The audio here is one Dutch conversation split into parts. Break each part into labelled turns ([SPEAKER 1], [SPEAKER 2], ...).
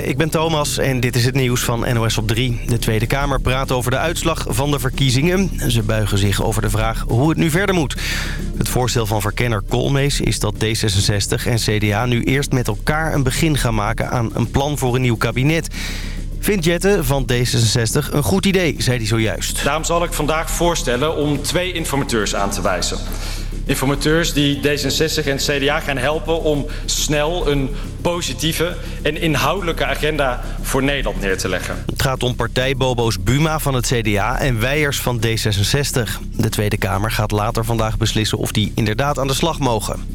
[SPEAKER 1] Ik ben Thomas en dit is het nieuws van NOS op 3. De Tweede Kamer praat over de uitslag van de verkiezingen. Ze buigen zich over de vraag hoe het nu verder moet. Het voorstel van verkenner Koolmees is dat D66 en CDA nu eerst met elkaar een begin gaan maken aan een plan voor een nieuw kabinet. Vindt Jette van D66 een goed idee, zei hij zojuist.
[SPEAKER 2] Daarom zal ik vandaag voorstellen om twee informateurs aan te wijzen. Informateurs die D66 en CDA gaan helpen om snel een positieve en inhoudelijke agenda voor Nederland neer te leggen.
[SPEAKER 1] Het gaat om partijbobo's Buma van het CDA en Weijers van D66. De Tweede Kamer gaat later vandaag beslissen of die inderdaad aan de slag mogen.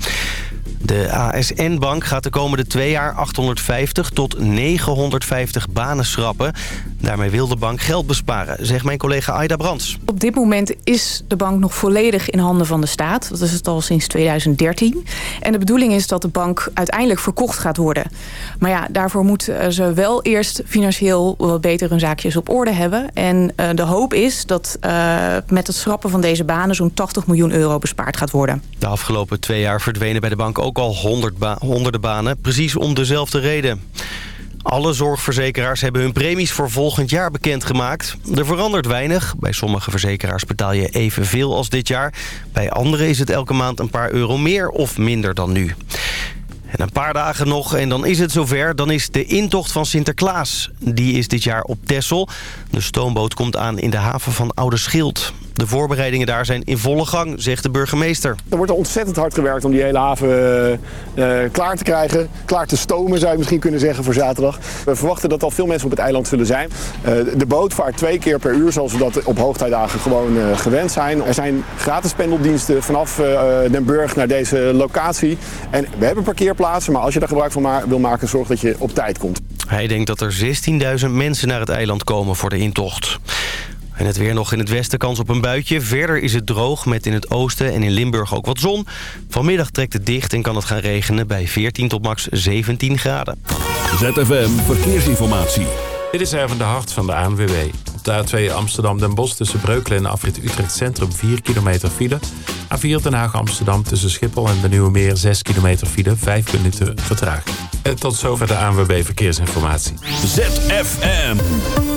[SPEAKER 1] De ASN-bank gaat de komende twee jaar 850 tot 950 banen schrappen. Daarmee wil de bank geld besparen, zegt mijn collega Aida Brands.
[SPEAKER 3] Op dit moment is de bank nog volledig in handen van de staat. Dat is het al sinds 2013. En de bedoeling is dat de bank uiteindelijk verkocht gaat worden. Maar ja, daarvoor moeten ze wel eerst financieel wat beter hun zaakjes op orde hebben. En uh, de hoop is dat uh, met het schrappen van deze banen zo'n 80 miljoen euro bespaard gaat worden.
[SPEAKER 1] De afgelopen twee jaar verdwenen bij de bank ook al honderd ba honderden banen, precies om dezelfde reden. Alle zorgverzekeraars hebben hun premies voor volgend jaar bekendgemaakt. Er verandert weinig. Bij sommige verzekeraars betaal je evenveel als dit jaar. Bij andere is het elke maand een paar euro meer of minder dan nu. En een paar dagen nog en dan is het zover. Dan is de intocht van Sinterklaas. Die is dit jaar op Texel. De stoomboot komt aan in de haven van Oude Schild. De voorbereidingen daar zijn in volle gang, zegt de burgemeester.
[SPEAKER 4] Er wordt ontzettend hard gewerkt om die hele haven uh, klaar te krijgen. Klaar te stomen zou je misschien kunnen zeggen voor zaterdag. We verwachten dat al veel mensen op het eiland zullen zijn. Uh, de boot vaart twee keer per uur zoals we dat op hoogtijdagen gewoon uh, gewend zijn. Er zijn gratis pendeldiensten vanaf Den Burg naar deze locatie. En we hebben parkeerplaatsen, maar als je daar gebruik van ma wil maken, zorg dat je op tijd komt.
[SPEAKER 1] Hij denkt dat er 16.000 mensen naar het eiland komen voor de intocht. En het weer nog in het westen kans op een buitje. Verder is het droog met in het oosten en in Limburg ook wat zon. Vanmiddag trekt het dicht en kan het gaan regenen bij 14 tot max 17 graden.
[SPEAKER 5] ZFM Verkeersinformatie.
[SPEAKER 6] Dit is even de hart van de ANWB. Op de A2 Amsterdam-Den Bosch tussen Breukelen en Afrit Utrecht Centrum 4 kilometer file. A4 Den Haag-Amsterdam tussen Schiphol en de Nieuwe Meer 6 kilometer file. 5 minuten vertraging. En tot zover de ANWB Verkeersinformatie.
[SPEAKER 5] ZFM.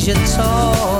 [SPEAKER 7] You talk.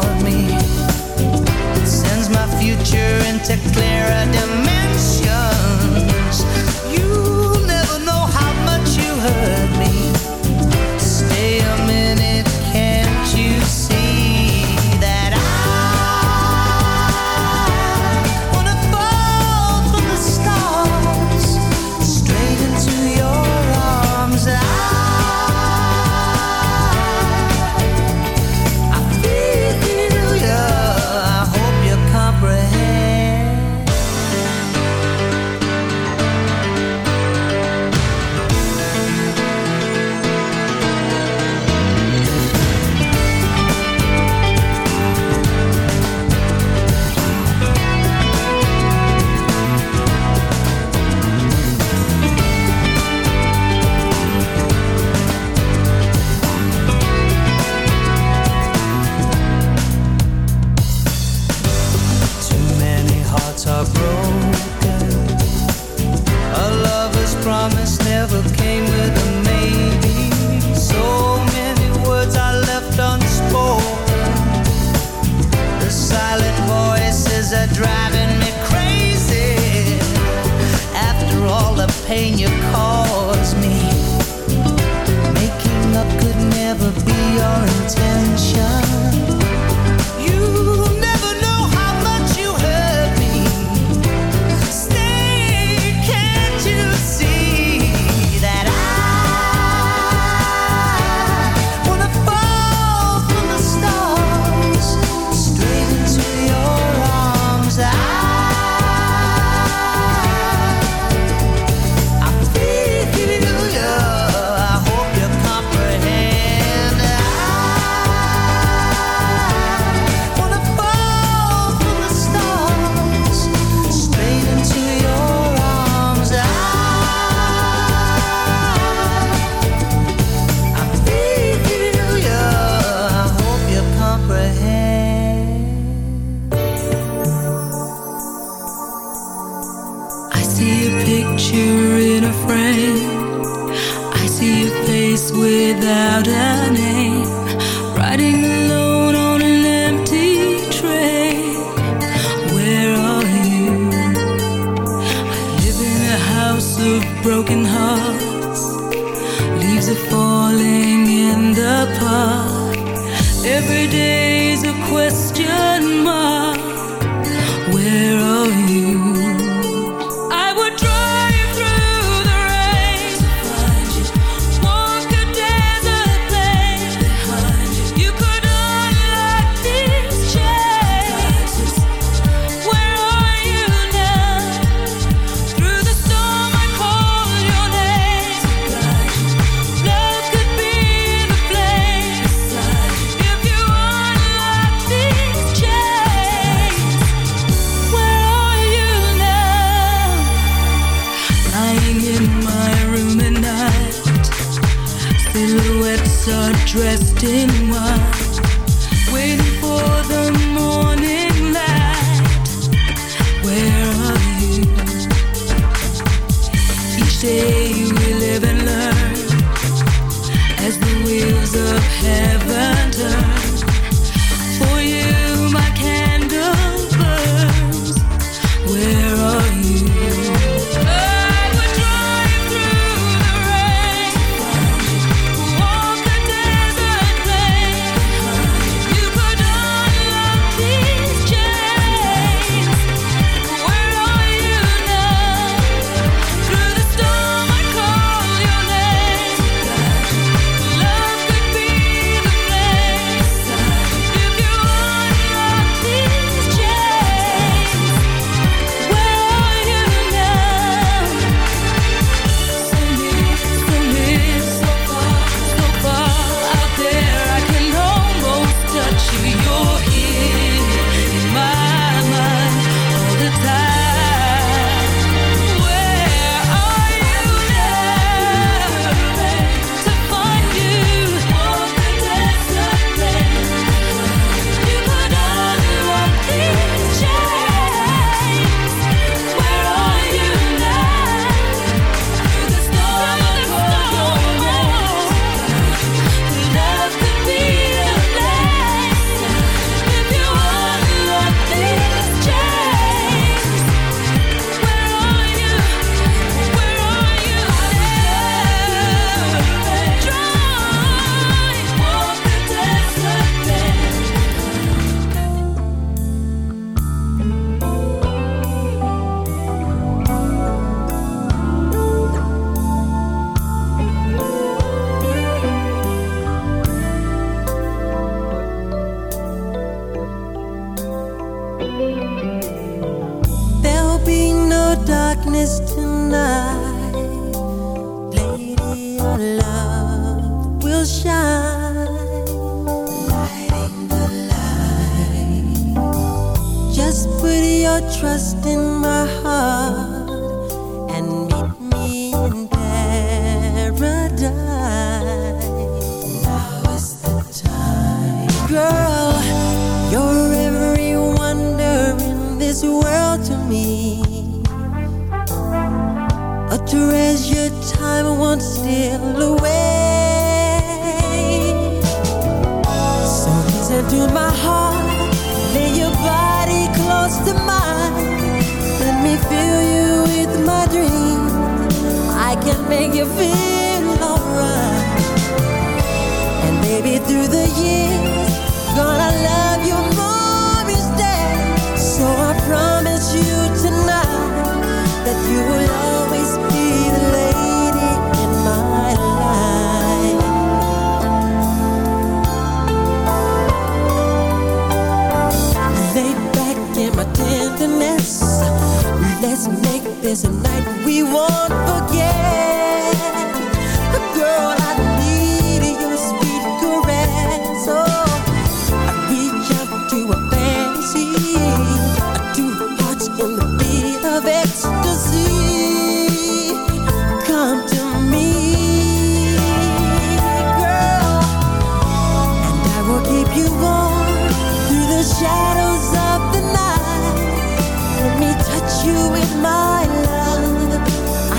[SPEAKER 7] you with my love.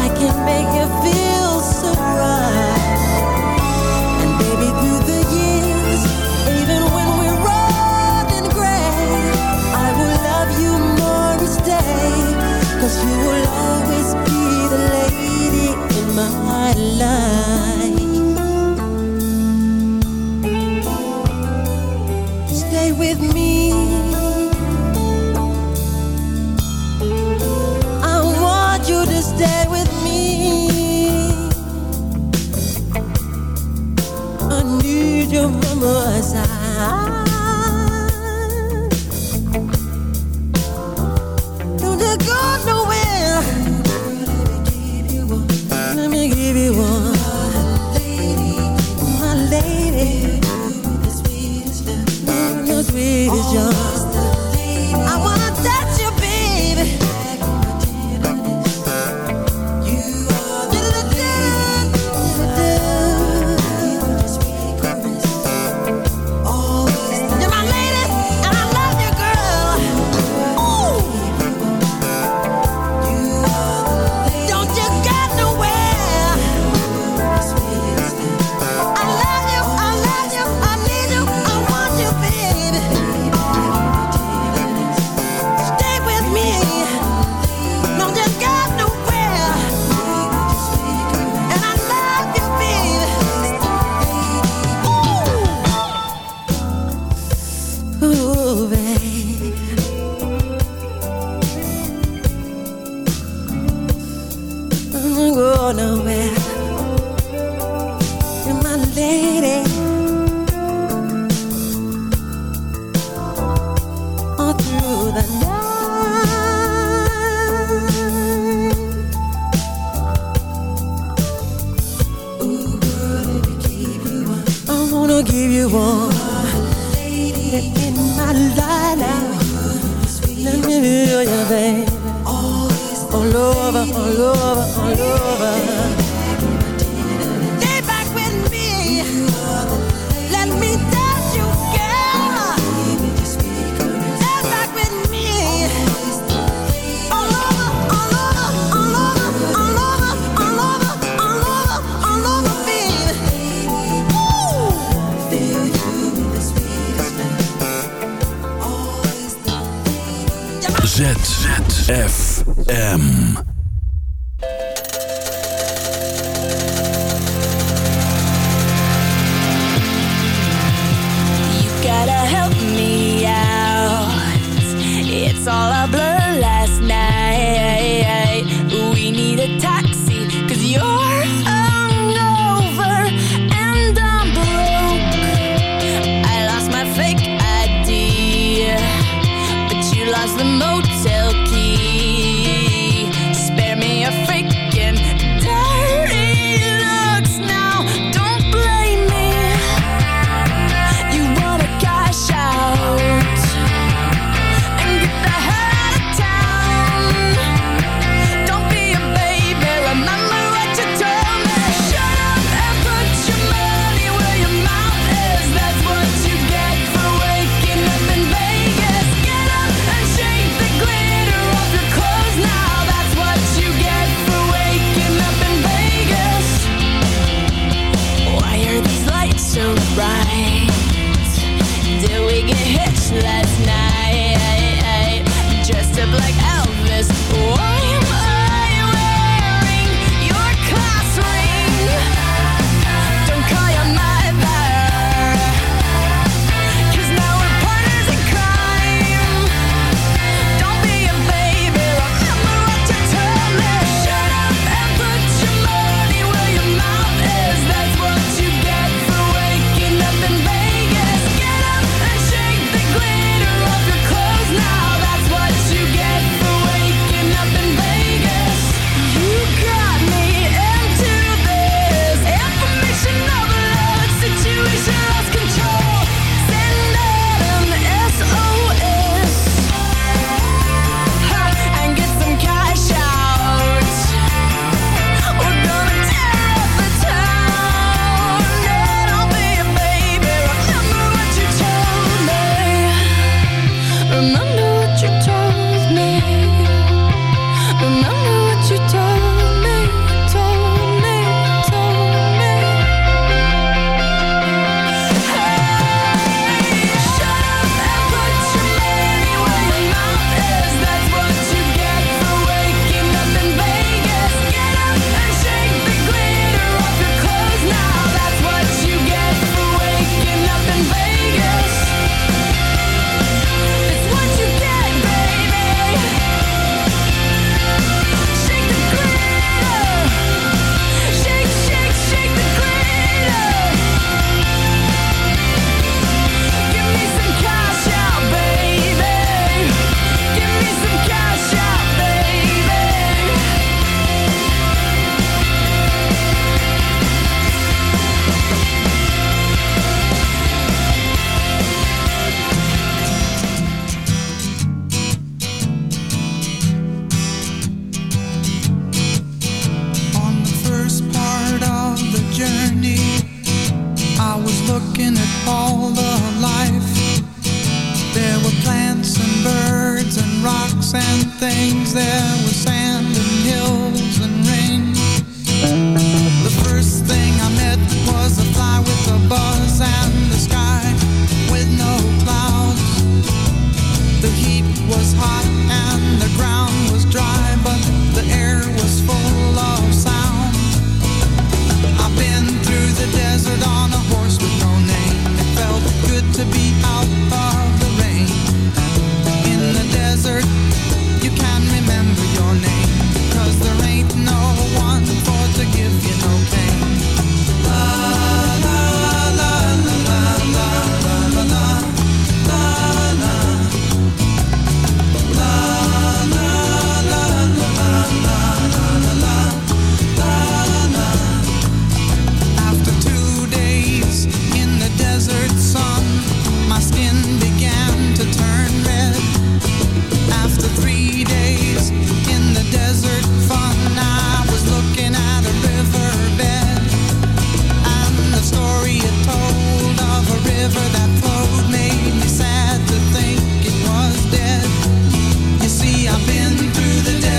[SPEAKER 7] I can make you
[SPEAKER 8] feel. much. faded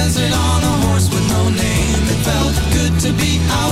[SPEAKER 8] desert on a horse with
[SPEAKER 9] no name.
[SPEAKER 8] It felt good to be out.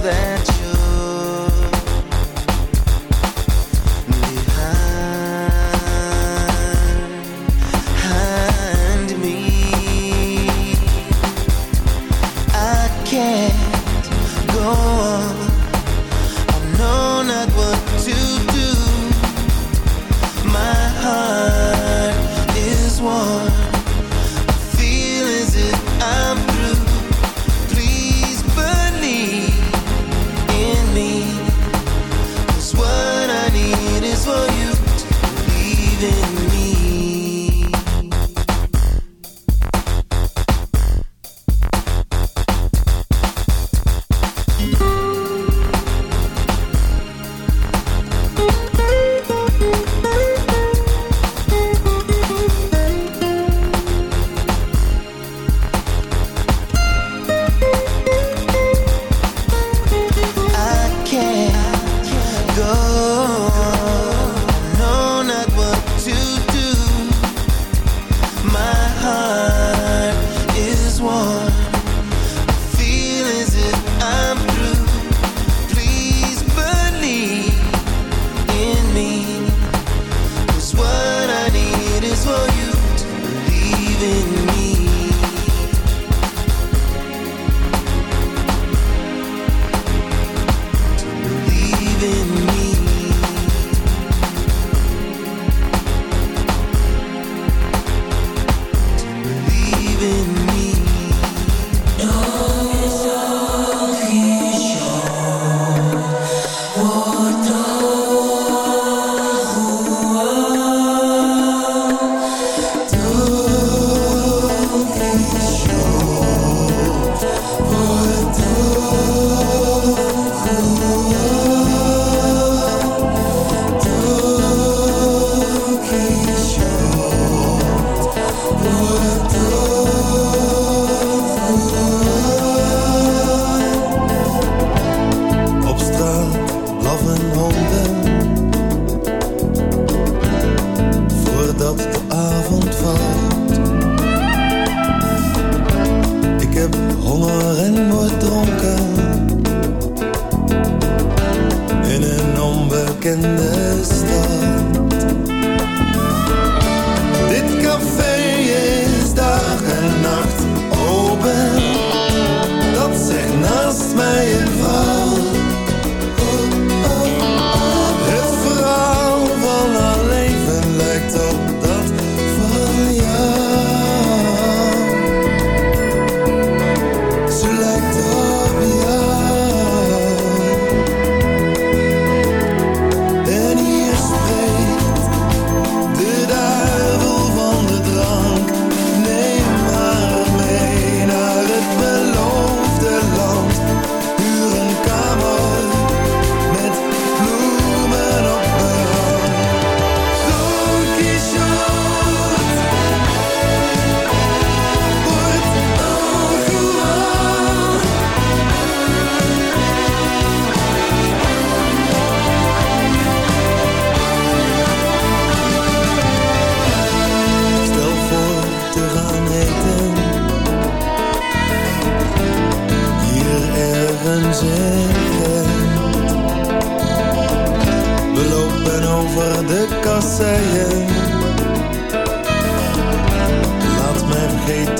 [SPEAKER 8] that
[SPEAKER 10] Gent. We lopen over de kasseien Laat mij vergeten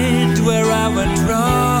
[SPEAKER 11] have a
[SPEAKER 5] run